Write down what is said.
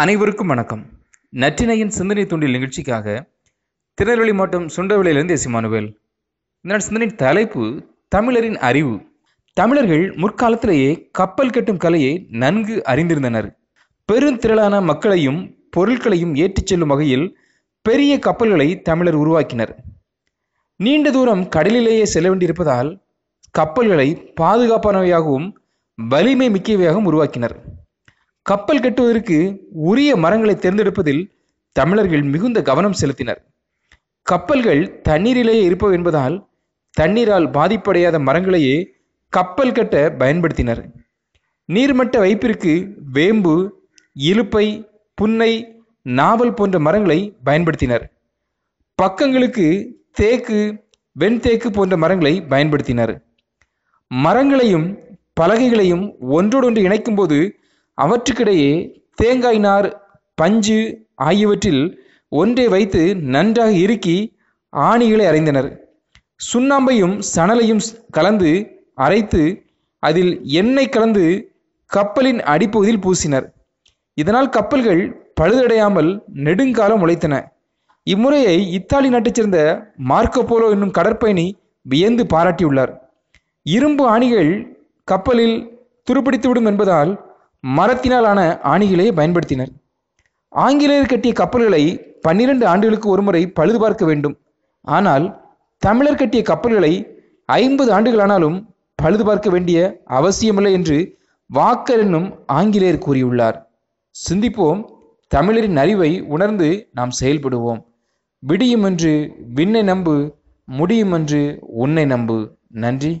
அனைவருக்கும் வணக்கம். நற்றினையின் சிந்தனை தூண்டில் நிகழ்ச்சிக்காக திருநெல்வேலி மாவட்டம் சுண்டவளியிலிருந்து எஸ். இமானுவேல். இந்த சிந்தனையின் தலைப்பு தமிழரின் அறிவு. தமிழர்கள் முற்காலத்திலேயே கப்பல் கட்டும் கலையை நன்கு அறிந்திருந்தனர். பெருந்திரளான மக்களையும் பொருட்களையும் ஏற்றிச் செல்லும் வகையில் பெரிய கப்பல்களை தமிழர் உருவாக்கினர். நீண்ட தூரம் கடலிலேயே செல்ல வேண்டியிருப்பதால் கப்பல்களை பாதுகாப்பானவையாகவும் வலிமை மிக்கவையாகவும் உருவாக்கினர். கப்பல் கட்டுவதற்கு உரிய மரங்களை தேர்ந்தெடுப்பதில் தமிழர்கள் மிகுந்த கவனம் செலுத்தினர். கப்பல்கள் தண்ணீரிலேயே இருப்பவை என்பதால் தண்ணீரால் பாதிப்படையாத மரங்களையே கப்பல் கட்ட பயன்படுத்தினர். நீர்மட்ட வைப்பிற்கு வேம்பு இலுப்பை புன்னை நாவல் போன்ற மரங்களை பயன்படுத்தினர். பக்கங்களுக்கு தேக்கு வெண்தேக்கு போன்ற மரங்களை பயன்படுத்தினர். மரங்களையும் பலகைகளையும் ஒன்றோடொன்று இணைக்கும்போது அவற்றுக்கிடையே தேங்காய் நார் பஞ்சு ஆகியவற்றில் ஒன்றை வைத்து நன்றாக இறுக்கி ஆணிகளை அரைந்தனர். சுண்ணாம்பையும் சணலையும் கலந்து அரைத்து அதில் எண்ணெய் கலந்து கப்பலின் அடிப்பகுதியில் பூசினர். இதனால் கப்பல்கள் பழுதடையாமல் நெடுங்காலம் உழைத்தன. இம்முறையை இத்தாலி நாட்டைச் சேர்ந்த மார்க்கோபோலோ என்னும் கடற்பயணி வியந்து பாராட்டியுள்ளார். இரும்பு ஆணிகள் கப்பலில் துருப்பிடித்துவிடும் என்பதால் மரத்தினாலான ஆணிகளை பயன்படுத்தினர். ஆங்கிலேயர் கட்டிய கப்பல்களை பன்னிரண்டு ஆண்டுகளுக்கு ஒருமுறை பழுது பார்க்க வேண்டும். ஆனால் தமிழர் கட்டிய கப்பல்களை ஐம்பது ஆண்டுகளானாலும் பழுது பார்க்க வேண்டிய அவசியமில்லை என்று வாக்கர் என்னும் ஆங்கிலேயர் கூறியுள்ளார். சிந்திப்போம் தமிழரின் அறிவை உணர்ந்து நாம் செயல்படுவோம். விடியும் என்று விண்ணை நம்பு முடியும் என்று உன்னை நம்பு. நன்றி.